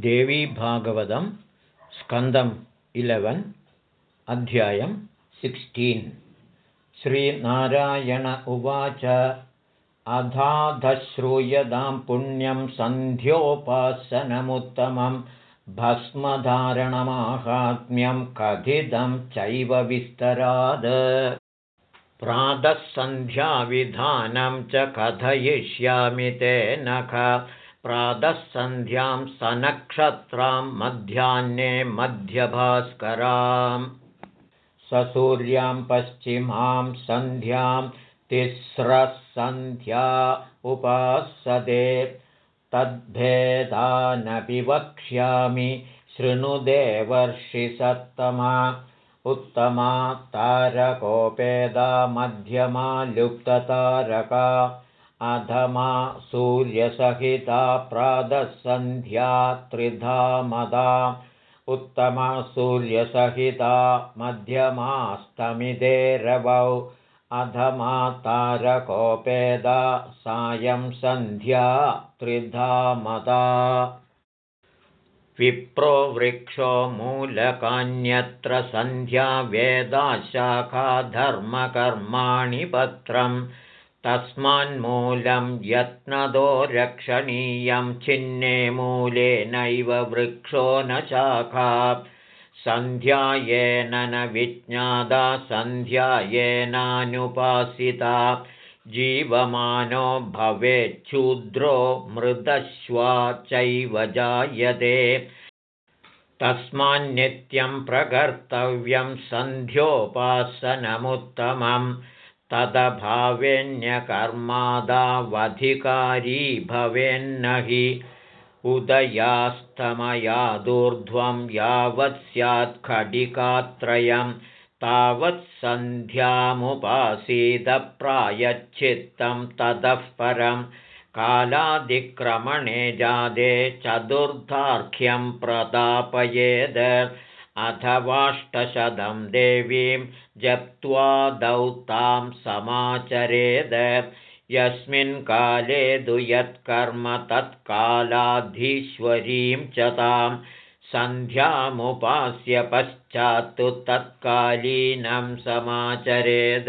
देवीभागवतं स्कन्दम् इलेवन् अध्यायं सिक्स्टीन्। श्रीनारायण उवाच अधाधश्रूयदां पुण्यं सन्ध्योपासनमुत्तमं भस्मधारणमाहात्म्यं कथितं चैव विस्तराद। प्रातःसन्ध्याविधानं च कथयिष्यामि तेन प्रातःसन्ध्यां सनक्षत्रां मध्याह्ने मध्यभास्करां ससूर्यां पश्चिमां सन्ध्यां तिस्रः सन्ध्या उपासदे। तद्भेदानपि वक्ष्यामि शृणुदेवर्षिसत्तमा उत्तमा तारकोपेदा मध्यमा लुप्ततारका अधमा सूर्यसहिता प्रातःसन्ध्या त्रिधामदा। उत्तमा सूर्यसहिता मध्यमास्तमिदेरवौ अधमा तारकोपेदा सायं सन्ध्या त्रिधामदा। विप्रो वृक्षो मूलकान्यत्र सन्ध्या धर्मकर्माणि पत्रम् तस्मान्मूलं यत्नदो रक्षणीयं छिन्ने मूलेनैव वृक्षो न शाखा। सन्ध्यायेन न विज्ञादा सन्ध्यायेनानुपासिता जीवमानो भवेच्छूद्रो मृदश्वा चैव जायते। तस्मान्नित्यं प्रकर्तव्यं सन्ध्योपासनमुत्तमम् तदभावेऽन्यकर्मादावधिकारी भवेन्न हि उदयास्तमयादूर्ध्वं यावत् स्यात् खडिकात्रयं तावत् सन्ध्यामुपासीदप्रायच्छित्तं ततः परं कालादिक्रमणे जादे चतुर्धार्घ्यं प्रदापयेद अथवाष्टशतं देवीं जप्त्वा दौतां समाचरेद। यस्मिन् काले दु यत्कर्म तत्कालाधीश्वरीं च तां सन्ध्यामुपास्य पश्चात्तु तत्कालीनं समाचरेद।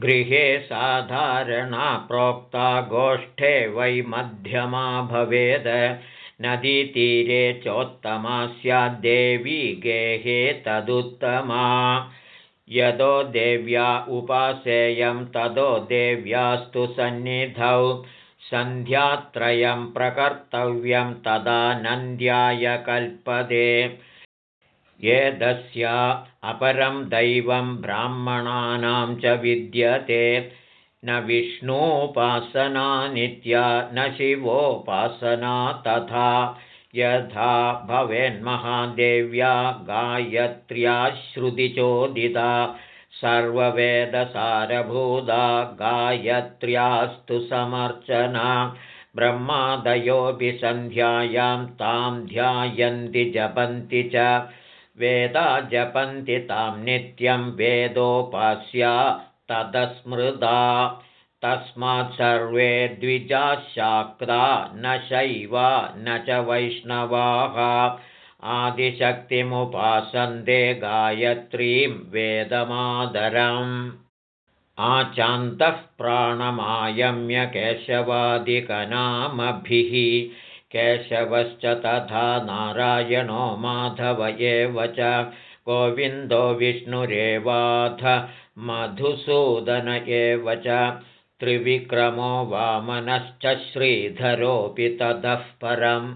गृहे साधारणा प्रोक्ता गोष्ठे वै मध्यमा भवेद नदीतीरे चोत्तमा स्याद्देवी गेहे तदुत्तमा। यदो देव्या उपासेयं तदो देव्यास्तु सन्निधौ। सन्ध्यात्रयं प्रकर्तव्यं तदा नन्द्याय कल्पदे। एतस्या अपरं दैवं ब्राह्मणानां च विद्यते न विष्णोपासना नित्या न शिवोपासना तथा। यथा भवेन्महादेव्या गायत्र्या श्रुतिचोदिता सर्ववेदसारभूता गायत्र्यास्तु समर्चना। ब्रह्मादयोऽपि सन्ध्यायां तां ध्यायन्ति जपन्ति च। वेदा जपन्ति तां नित्यं वेदोपास्या तदस्मृदा। तस्मात् सर्वे द्विजाशाक्ता न शैवा न च वैष्णवाः। आदिशक्तिमुपासन्ते गायत्रीं वेदमादरम्। आचान्तः प्राणमायम्य केशवादिकनामभिः। केशवश्च तथा नारायणो माधव एव च गोविन्दो विष्णुरेवाथ मधुसूदन एव च त्रिविक्रमो वामनश्च श्रीधरोऽपि ततः परम्।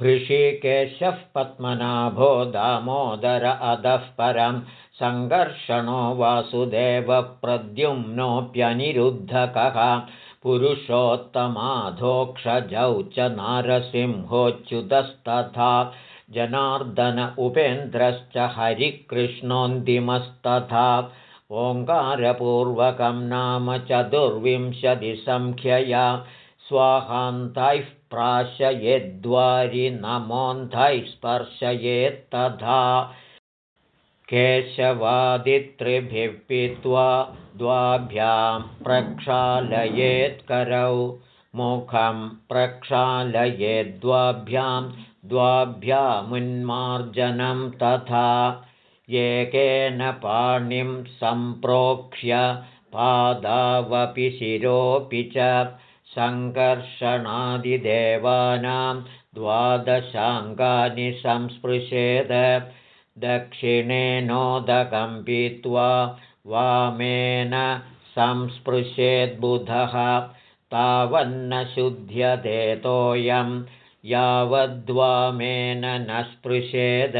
हृषिकेशः पद्मनाभो दामोदर अधः परं सङ्घर्षणो वासुदेवप्रद्युम्नोऽप्यनिरुद्धकः पुरुषोत्तमाधोक्षजौ च नारसिंहोच्युतस्तथा जनार्दन उपेन्द्रश्च हरिकृष्णोऽन्तिमस्तथा। ओङ्कारपूर्वकं नाम चतुर्विंशतिसङ्ख्यया स्वाहान्तैः प्राशयेद्वारि नमोऽन्धैः स्पर्शयेत्तथा। केशवादित्रिभिः पीत्वा द्वाभ्यां प्रक्षालयेत्करौ। मुखं प्रक्षालयेद्वाभ्यां द्वाभ्यामुन्मार्जनं तथा एकेन पाणिं सम्प्रोक्ष्य पादावपि शिरोऽपि च सङ्कर्षणादिदेवानां द्वादशाङ्गानि संस्पृशेद। दक्षिणेनोदकं पीत्वा वामेन संस्पृशेद्बुधः तावन्न शुध्यतेतोऽयं यावद्वामेन न स्पृशेद।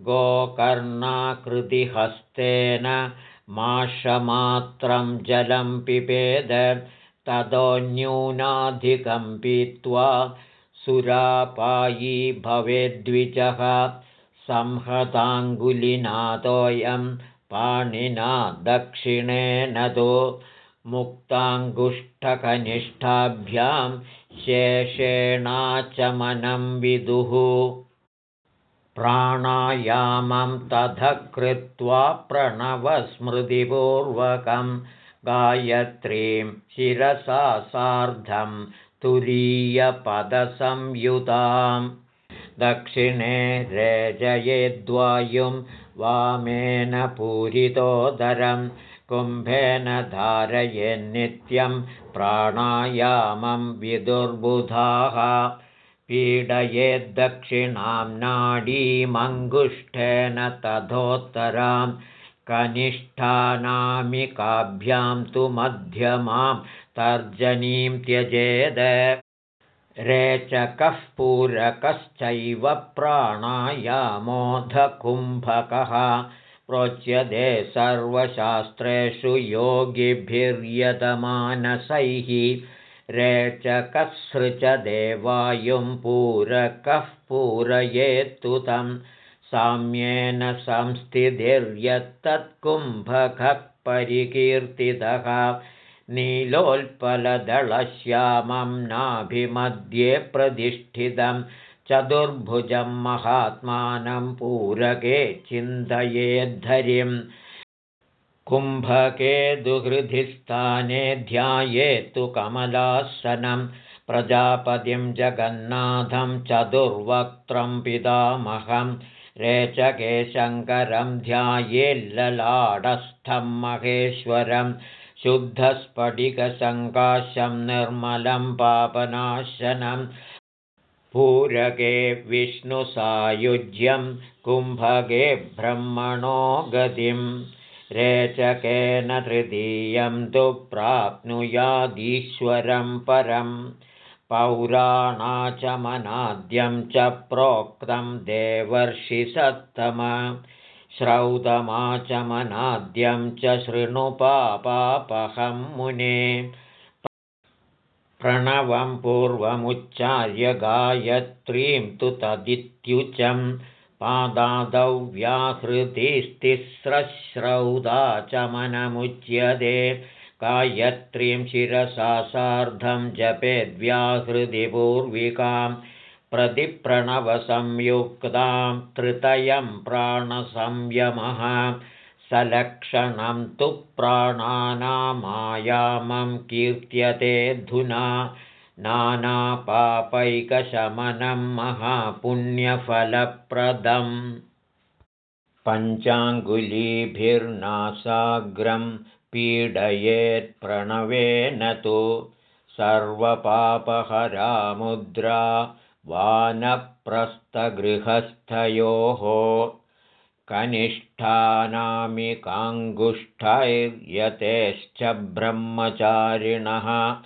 गोकर्णाकृतिहस्तेन माषमात्रं जलं पिबेद। ततोऽन्यूनाधिकं पीत्वा सुरापायी भवेद्विजः संहताङ्गुलिनातोऽयं पाणिना दक्षिणेन तु मुक्ताङ्गुष्ठकनिष्ठाभ्यां शेषेणाचमनं विदुः। प्राणायामं तथ कृत्वा प्रणवस्मृतिपूर्वकं गायत्रीं शिरसा सार्धं तुरीयपदसंयुतां दक्षिणे रेजयेद्वायुं वामेन पूरितोदरं कुम्भेन धारयेन्नित्यं प्राणायामं विदुर्बुधाः पीडयेद्दक्षिणां नाडीमङ्गुष्ठेन तथोत्तरां कनिष्ठानामिकाभ्यां तु मध्यमां तर्जनीं त्यजेद। रेचकः पूरकश्चैव प्राणायामोधकुम्भकः प्रोच्यते सर्वशास्त्रेषु योगिभिर्यतमानसैः रेचकसृचदेवायुं पूरकः पूरयेत्तु तं साम्येन संस्थितिर्यत्तत्कुम्भकः परिकीर्तितः नीलोत्पलदलश्यामं नाभिमध्ये प्रतिष्ठितं चतुर्भुजं महात्मानं पूरके चिन्तयेद्धरिम्। कुम्भके दुहृधिस्थाने ध्यायेत्तु कमलासनं। प्रजापतिं जगन्नाथं चतुर्वक्त्रं पितामहं। रेचके शङ्करं ध्यायेल्ललाडस्थं महेश्वरं। शुद्धस्फटिकसङ्काशं निर्मलं पापनाशनं पूरके विष्णुसायुज्यं कुम्भके ब्रह्मणो गतिम् रेचकेन तृतीयं तु प्राप्नुयादीश्वरं परं। पौराणाचमनाद्यं च प्रोक्तं देवर्षिसत्तम श्रौतमाचमनाद्यं च शृणुपापापहं मुने प्रणवं पूर्वमुच्चार्य गायत्रीं तु तदित्युचम् पादादौ व्याहृतिस्तिस्रश्रौदाचमनमुच्यते गायत्रीं शिरसा सार्धं जपेद्व्याहृतिपूर्विकां प्रतिप्रणवसंयुक्तां तृतयं प्राणसंयमः सलक्षणं तु प्राणानामायामं कीर्त्यतेऽधुना नानापापैकशमनं महापुण्यफलप्रदम् पञ्चाङ्गुलीभिर्नासाग्रं पीडयेत्प्रणवेन तु सर्वपापहरामुद्रा वानप्रस्थगृहस्थयोः कनिष्ठानामिकाङ्गुष्ठैर्यतेश्च ब्रह्मचारिणः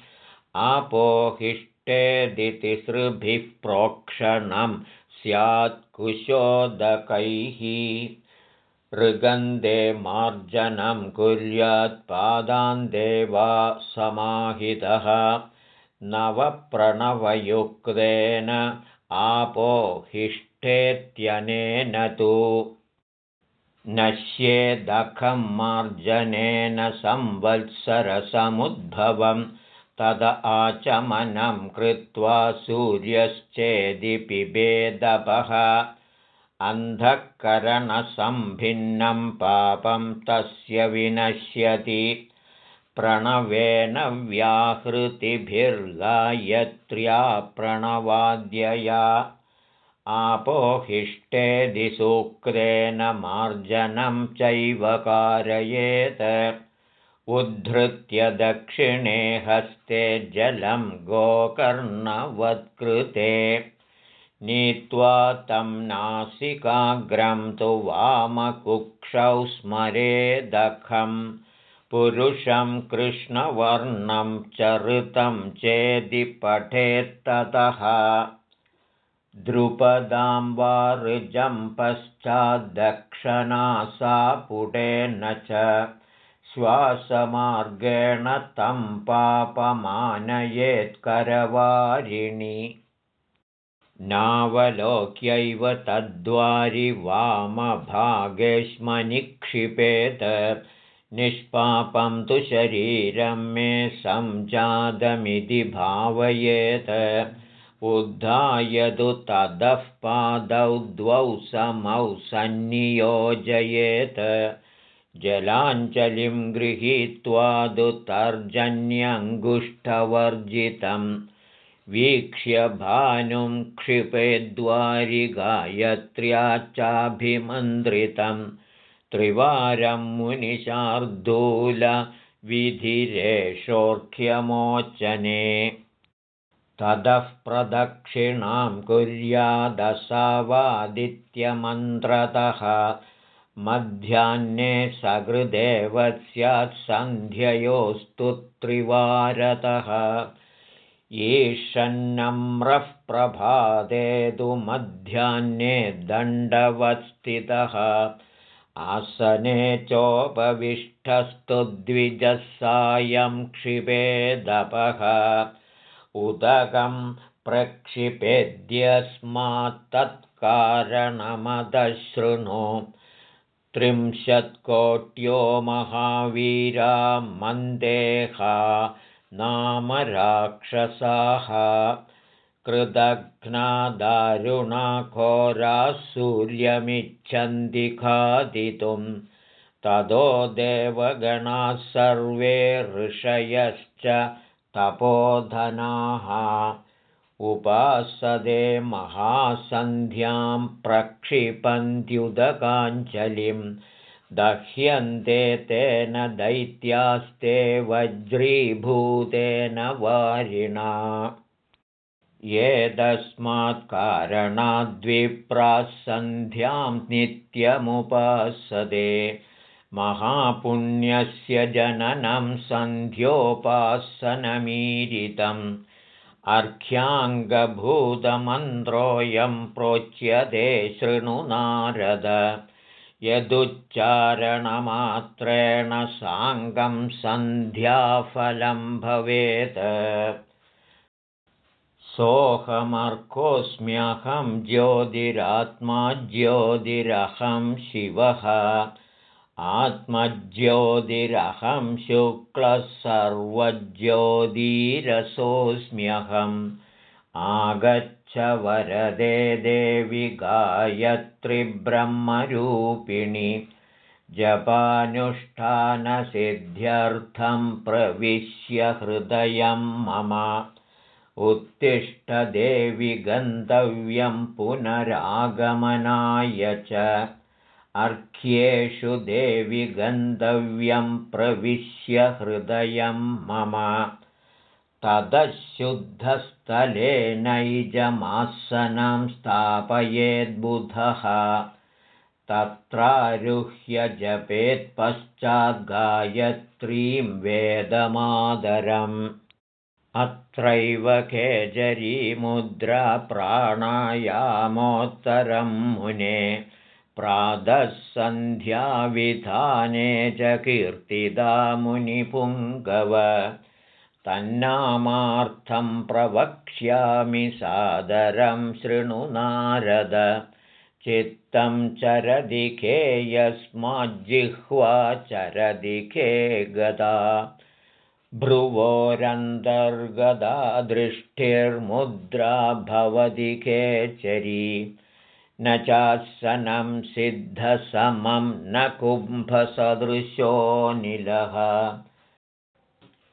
आपोहिष्टेदितिसृभिः प्रोक्षणं स्यात् कुशोदकैः। ऋगन्धे मार्जनं कुर्यात्पादान्ते वा समाहितः। नवप्रणवयुक्तेन आपोहिष्ठेत्यनेन तु नश्येदखं मार्जनेन संवत्सरसमुद्भवम् तद आचमनं कृत्वा सूर्यश्चेदि पिबेदपः अन्धःकरणसम्भिन्नं पापं तस्य विनश्यति। प्रणवेन व्याहृतिभिर्गायत्र्या प्रणवाद्यया आपोहिष्टेदिसूक्तेन मार्जनं चैव कारयेत्। उद्धृत्य दक्षिणे हस्ते जलं गोकर्णवत्कृते। नीत्वा तं नासिकाग्रं तु वामकुक्षौ स्मरेदखं। पुरुषं कृष्णवर्णं चरितं चेदि पठेत्ततः द्रुपदां वारुजं पश्चाद्दक्षनासापुटेन च श्वासमार्गेण तं पापमानयेत्करवारिणि। नावलोक्यैव तद्वारि वामभागेष्मनिक्षिपेत। निष्पापं तु शरीरं मे संजातमिति भावयेत् उद्धायतु ततः पादौ द्वौ समौ सन्नियोजयेत्। जलाञ्जलिं तर्जन्यङ्गुष्ठवर्जितं वीक्ष्य भानुं क्षिपेद्वारिगायत्र्याच्चाभिमन्त्रितं त्रिवारं मुनिशार्दूलविधिरेषोऽर्घ्यमोचने ततः प्रदक्षिणां कुर्यादसावादित्यमन्त्रतः मध्याह्ने सकृदेव स्यात् सन्ध्ययोस्तु त्रिवारतः। ईशन्नम्रः प्रभाते तु मध्याह्ने दण्डवस्थितः। आसने चोपविष्टस्तु द्विजः सायं क्षिपेदपः उदकं प्रक्षिपेद्यस्मात्तत्कारणमदशृणु त्रिंशत्कोट्यो महावीरा मन्देहा नाम राक्षसाः। कृदघ्नादारुणाघोराः सूर्यमिच्छन्ति खादितुं ततो देवगणाः सर्वे ऋषयश्च तपोधनाः उपासदे महासन्ध्यां प्रक्षिपन्त्युदकाञ्जलिं दह्यन्ते तेन दैत्यास्ते वज्रीभूतेन वारिणा। सन्ध्यां नित्यमुपासदे महापुण्यस्य जननं सन्ध्योपासनमीरितम्। अर्घ्याङ्गभूतमन्त्रोऽयं प्रोच्यते शृणुनारद यदुच्चारणमात्रेण साङ्गं सन्ध्याफलं भवेत्। सोऽहमर्कोऽस्म्यहं ज्योतिरात्मा ज्योतिरहं शिवः आत्मज्योतिरहं शुक्लः सर्वज्योतिरसोऽस्म्यहम् आगच्छ वरदे देवि गायत्रिब्रह्मरूपिणि। जपानुष्ठानसिद्ध्यर्थं प्रविश्य हृदयं मम। उत्तिष्ठदेवि गन्तव्यं पुनरागमनाय च अर्घ्येषु देवि गन्तव्यं प्रविश्य हृदयं मम। ततःशुद्धस्थलेनैजमासनं स्थापयेद्बुधः। तत्रारुह्य जपेत्पश्चाद्गायत्रीं वेदमादरम्। अत्रैव केजरीमुद्रा प्राणायामोत्तरं मुने प्रातः सन्ध्याविधाने च कीर्तिदा मुनिपुङ्गव तन्नामार्थं प्रवक्ष्यामि सादरं शृणु नारद। चित्तं चरदिखे यस्माज्जिह्वा चरदिखे गदा। भ्रुवोरन्तर्गदा दृष्टिर्मुद्रा भवति केचरी न चासनं सिद्धसमं न कुम्भसदृशोऽनिलः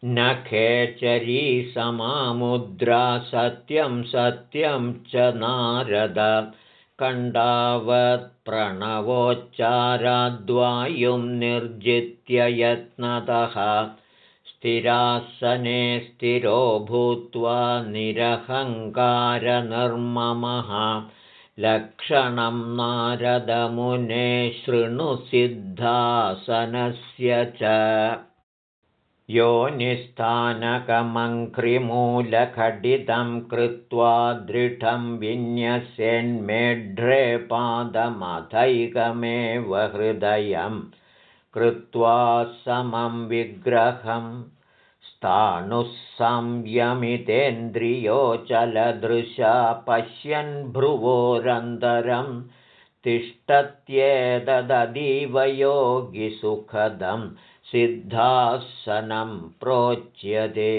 न खेचरी समामुद्रा सत्यं सत्यं च नारद। कण्डावत्प्रणवोच्चाराद्वायुं निर्जित्य यत्नतः। स्थिरासने स्थिरो भूत्वा निरहङ्कारनिर्ममः लक्षणं नारदमुने शृणुसिद्धासनस्य च। यो निस्थानकमङ्घ्रिमूलखडितं कृत्वा दृढं विन्यस्यन्मेढ्रे पादमथैकमेव हृदयं कृत्वा समं विग्रहं स्थाणुः संयमितेन्द्रियोचलदृशा पश्यन् भ्रुवोरन्तरं तिष्ठत्येतदीव योगिसुखदम् सिद्धासनं प्रोच्यते।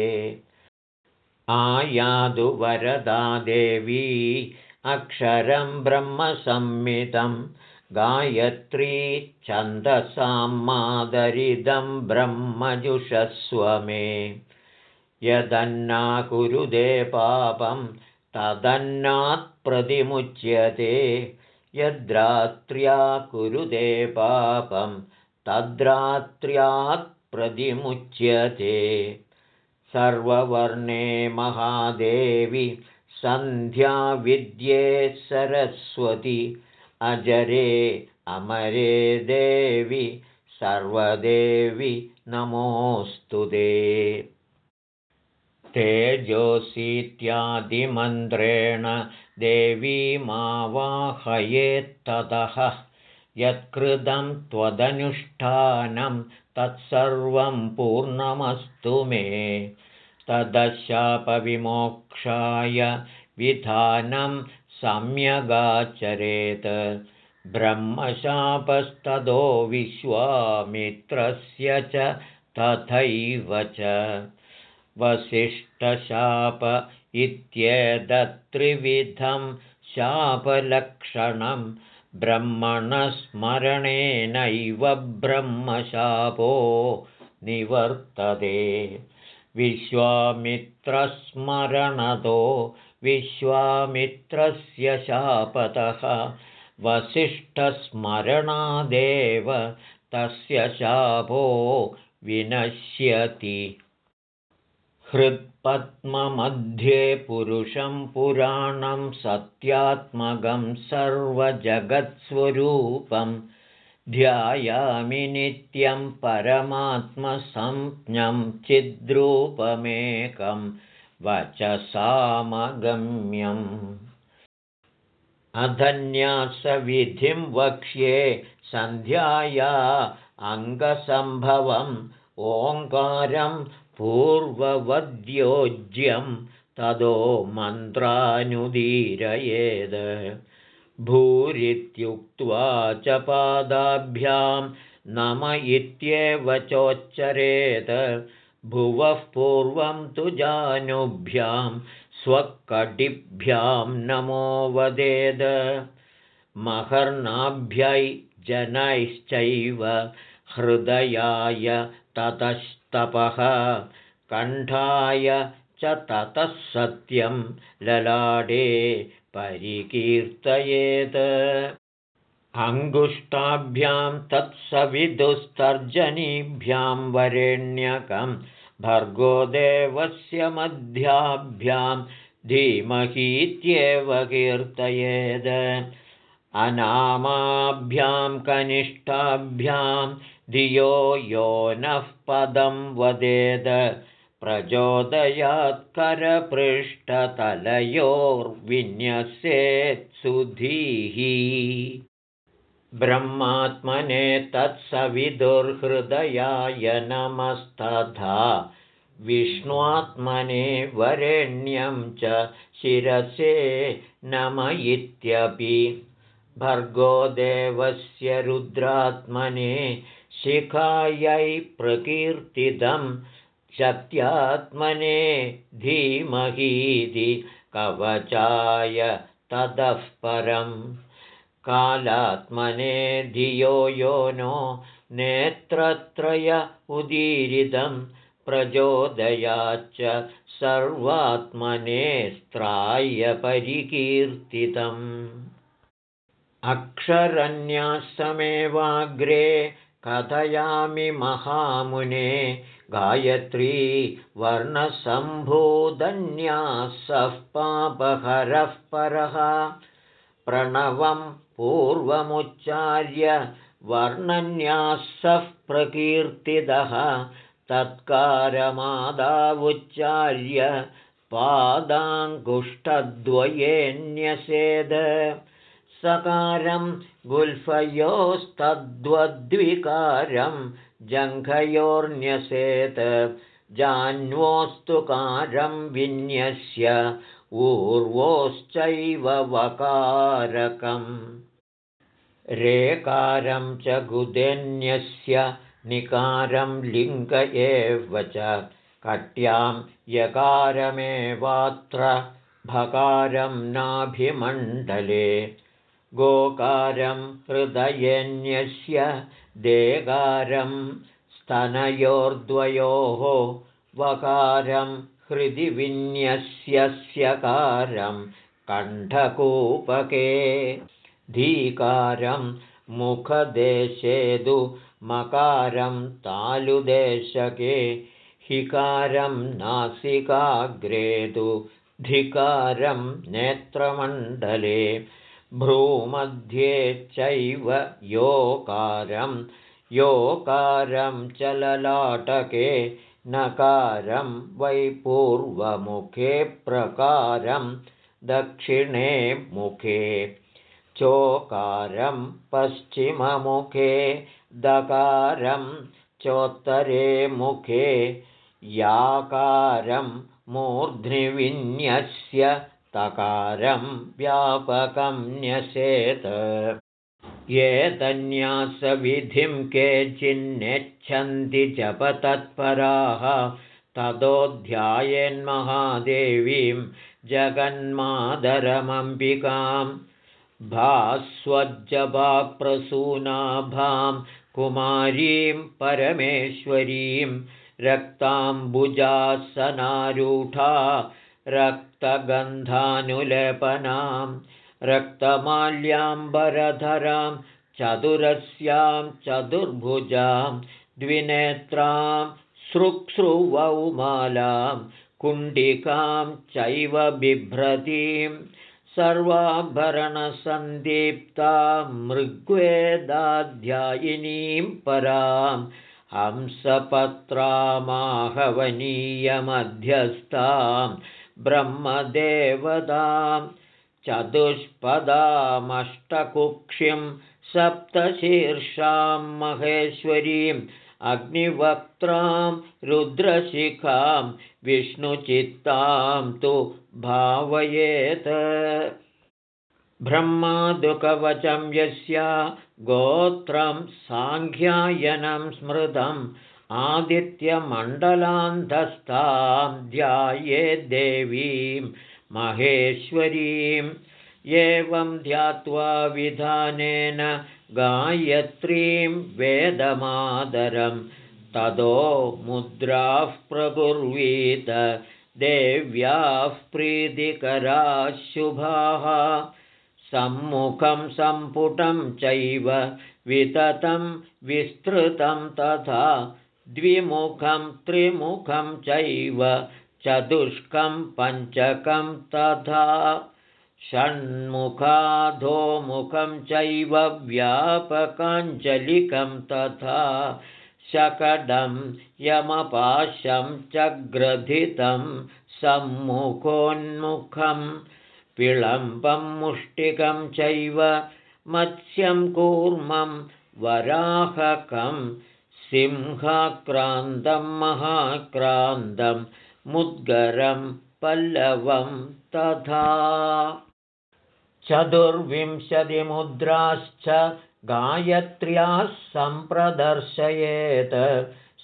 आयादु वरदा देवी अक्षरं ब्रह्मसंमितं गायत्री छन्दसां मादरिदं ब्रह्मजुषस्व मे यदन्ना कुरुदे पापं तदन्नात् प्रतिमुच्यते। यद्रात्र्या कुरुदे पापं तद्रात्र्यात् प्रतिमुच्यते। सर्ववर्णे महादेवि सन्ध्याविद्ये सरस्वति अजरे अमरे देवि सर्वदेवि नमोऽस्तु ते। तेजोसीत्यादिमन्त्रेण देवीमावाहयेत्ततः यत्कृतं त्वदनुष्ठानं तत्सर्वं पूर्णमस्तु मे। तदशापविमोक्षाय विधानं सम्यगाचरेत्। ब्रह्मशापस्ततो विश्वामित्रस्य च तथैव च। वसिष्ठशाप इत्येतत्त्रिविधं शापलक्षणं ब्रह्मणस्मरणेनैव ब्रह्मशापो निवर्तते। विश्वामित्रस्मरणतो विश्वामित्रस्य शापतः वसिष्ठस्मरणादेव तस्य शापो विनश्यति। हृत्पद्ममध्ये पुरुषं पुराणं सत्यात्मकं सर्वजगत्स्वरूपं। ध्यायामि नित्यं परमात्मसंज्ञं चिद्रूपमेकं वचसामगम्यम्। अधन्यासविधिं वक्ष्ये सन्ध्याया अङ्गसम्भवम् ओङ्कारं पूर्ववद्योज्यं तदो मन्त्रानुदीरयेद्। भूरित्युक्त्वा च पादाभ्यां नम इत्येव चोच्चरेत् भुवः पूर्वं तु जानुभ्यां स्वकटिभ्यां नमो वदेद्। महर्नाभ्यै जनैश्चैव हृदयाय ततस्तपः कण्ठाय च ततः सत्यं ललाडे परिकीर्तयेत्। अङ्गुष्ठाभ्यां तत्सविदुस्तर्जनीभ्यां वरेण्यकं भर्गोदेवस्य मध्याभ्यां धीमहीत्येव कीर्तयेद्। अनामाभ्यां कनिष्ठाभ्यां धियो यो नः पदं वदेद। प्रचोदयात्करपृष्ठतलयोर्विन्यसेत्सुधीः ब्रह्मात्मने तत्सविदुर्हृदयाय नमस्तथा। विष्णुआत्मने वरेण्यं च शिरसे नम इत्यपि भर्गोदेवस्य रुद्रात्मने शिखायै प्रकीर्तितं शक्त्यात्मने धीमहीति कवचाय ततः परं कालात्मने धियो यो नो नेत्रत्रय उदीरितं प्रचोदयाच्च परिकीर्तितम्। अक्षरन्यासमेवाग्रे कथयामि महामुने गायत्री वर्णसम्भूदन्यासः पापहरः परः प्रणवं पूर्वमुच्चार्य वर्णन्यासः प्रकीर्तितः तत्कारमादावुच्चार्य पादाङ्गुष्ठद्वयेऽन्यसेद। सकारं गुल्फयोस्तद्वद्विकारं जङ्घयोर्न्यसेत। जान्वोस्तुकारं विन्यस्य ऊर्वोश्चैव वकारकम्। रेकारं च गुदेन्यस्य निकारं लिङ्ग एव च। कट्यां यकारमेवात्र भकारं नाभिमण्डले। गोकारं हृदयन्यस्य देगारं स्तनयोर्द्वयोः वकारं हृदि विन्यस्यस्यकारं कण्ठकूपके धीकारं मुखदेशेदु मकारं तालुदेशके हिकारं नासिकाग्रेदु धिकारं नेत्रमण्डले भ्रूमध्ये चैव योकारं योकारं चललाटके नकारं वैपूर्वमुखे प्रकारं दक्षिणे मुखे चोकारं पश्चिममुखे दकारं चोत्तरे मुखे याकारं मूर्ध्निविन्यस्य तकारं व्यापकं न्यसेत एतन्यासविधिं केचिन्नेच्छन्ति जपतत्पराः। ततोऽध्यायेन्महादेवीं जगन्मादरमम्बिकां भास्वज्जपाप्रसूनाभां कुमारीं परमेश्वरीं रक्ताम्बुजासनारूढा रक्तगन्धानुलेपनां रक्तमाल्याम्बरधरां चतुरस्यां चतुर्भुजां द्विनेत्रां सृक्सृवौमालां कुण्डिकां चैव बिभ्रतीं सर्वाभरणसन्दीप्तां मृग्वेदाध्यायिनीं परां हंसपत्रामाहवनीयमध्यस्थां ब्रह्मदेवतां चतुष्पदामष्टकुक्षिं सप्तशीर्षां महेश्वरीम् अग्निवक्त्रां रुद्रशिखां विष्णुचित्तां तु भावयेत्। ब्रह्मादुकवचं यस्या गोत्रं साङ्ख्यायनं स्मृतम् आदित्यमण्डलान्धस्तां ध्यायेद्देवीं महेश्वरीम् एवं ध्यात्वा विधानेन गायत्रीं वेदमादरं ततो मुद्राः प्रकुर्वीत देव्याः प्रीतिकराः शुभाः। सम्मुखं सम्पुटं चैव विततं विस्तृतं तथा द्विमुखं त्रिमुखं चैव चतुष्कं पञ्चकं तथा षण्मुखाधोमुखं चैव व्यापकाञ्जलिकं तथा शकडं यमपाशं च ग्रथितं सम्मुखोन्मुखं विलम्बं मुष्टिकं चैव मत्स्यं कूर्मं वराहकं सिंहाक्रान्तं महाक्रान्तं मुद्गरं पल्लवं तथा चतुर्विंशतिमुद्राश्च गायत्र्याः सम्प्रदर्शयेत्।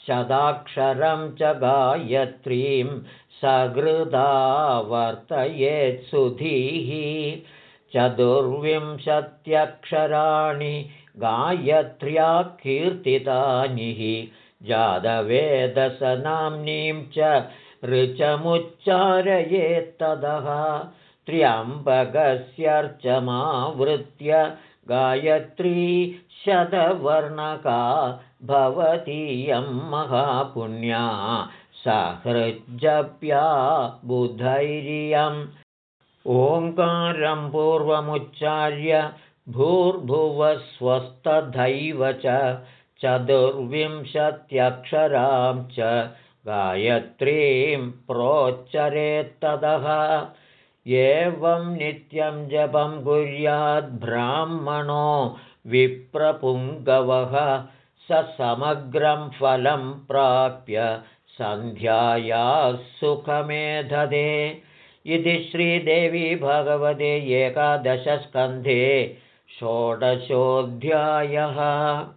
शदाक्षरं च गायत्रीं सकृदा वर्तयेत्सुधीः चतुर्विंशत्यक्षराणि गायत्र्या कीर्तितानि हि जातवेदसनाम्नीं च ऋचमुच्चारयेत्तदः। त्र्यम्बकस्यर्चमावृत्य गायत्री शतवर्णका भवतीयं महापुण्या। सहृज्जप्या बुधैर्यम्। ओङ्कारं पूर्वमुच्चार्य भूर्भुवस्वस्थधैव च चतुर्विंशत्यक्षरां च गायत्रीं प्रोच्चरेत्तदः। एवं नित्यं जपं कुर्याद्ब्राह्मणो विप्रपुङ्गवः। स समग्रं फलं प्राप्य सन्ध्यायाः सुखमेधदे। इति श्रीदेवी भगवते एकादशस्कन्धे षोडशोऽध्यायः